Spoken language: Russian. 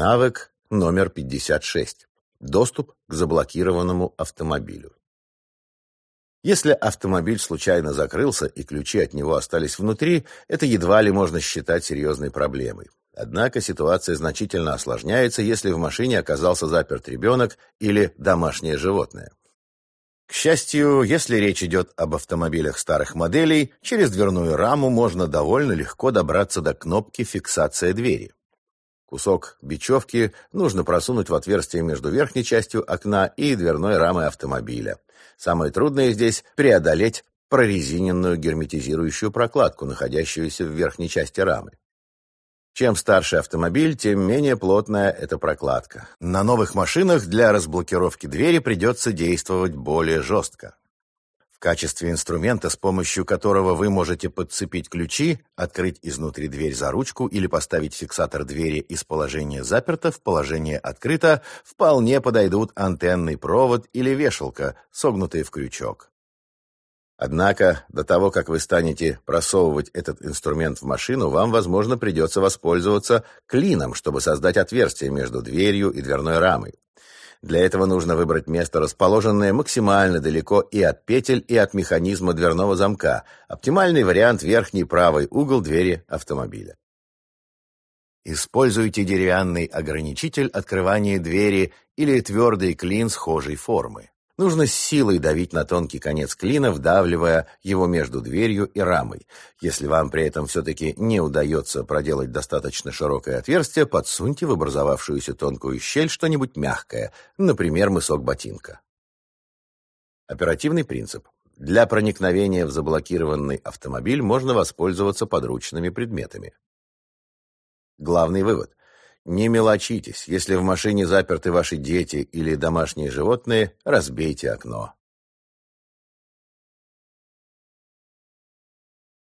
Навык номер 56. Доступ к заблокированному автомобилю. Если автомобиль случайно закрылся и ключи от него остались внутри, это едва ли можно считать серьезной проблемой. Однако ситуация значительно осложняется, если в машине оказался заперт ребенок или домашнее животное. К счастью, если речь идет об автомобилях старых моделей, через дверную раму можно довольно легко добраться до кнопки «Фиксация двери». Кусок бечевки нужно просунуть в отверстие между верхней частью окна и дверной рамой автомобиля. Самое трудное здесь – преодолеть прорезиненную герметизирующую прокладку, находящуюся в верхней части рамы. Чем старше автомобиль, тем менее плотная эта прокладка. На новых машинах для разблокировки двери придется действовать более жестко. В качестве инструмента, с помощью которого вы можете подцепить ключи, открыть изнутри дверь за ручку или поставить фиксатор двери из положения заперто в положение открыто, вполне подойдут антенный провод или вешалка, согнутые в крючок. Однако, до того, как вы станете просовывать этот инструмент в машину, вам, возможно, придется воспользоваться клином, чтобы создать отверстие между дверью и дверной рамой. Для этого нужно выбрать место, расположенное максимально далеко и от петель, и от механизма дверного замка. Оптимальный вариант – верхний правый угол двери автомобиля. Используйте деревянный ограничитель открывания двери или твердый клин схожей формы. Нужно с силой давить на тонкий конец клина, вдавливая его между дверью и рамой. Если вам при этом все-таки не удается проделать достаточно широкое отверстие, подсуньте в образовавшуюся тонкую щель что-нибудь мягкое, например, мысок ботинка. Оперативный принцип. Для проникновения в заблокированный автомобиль можно воспользоваться подручными предметами. Главный вывод. Не мелочитесь. Если в машине заперты ваши дети или домашние животные, разбейте окно.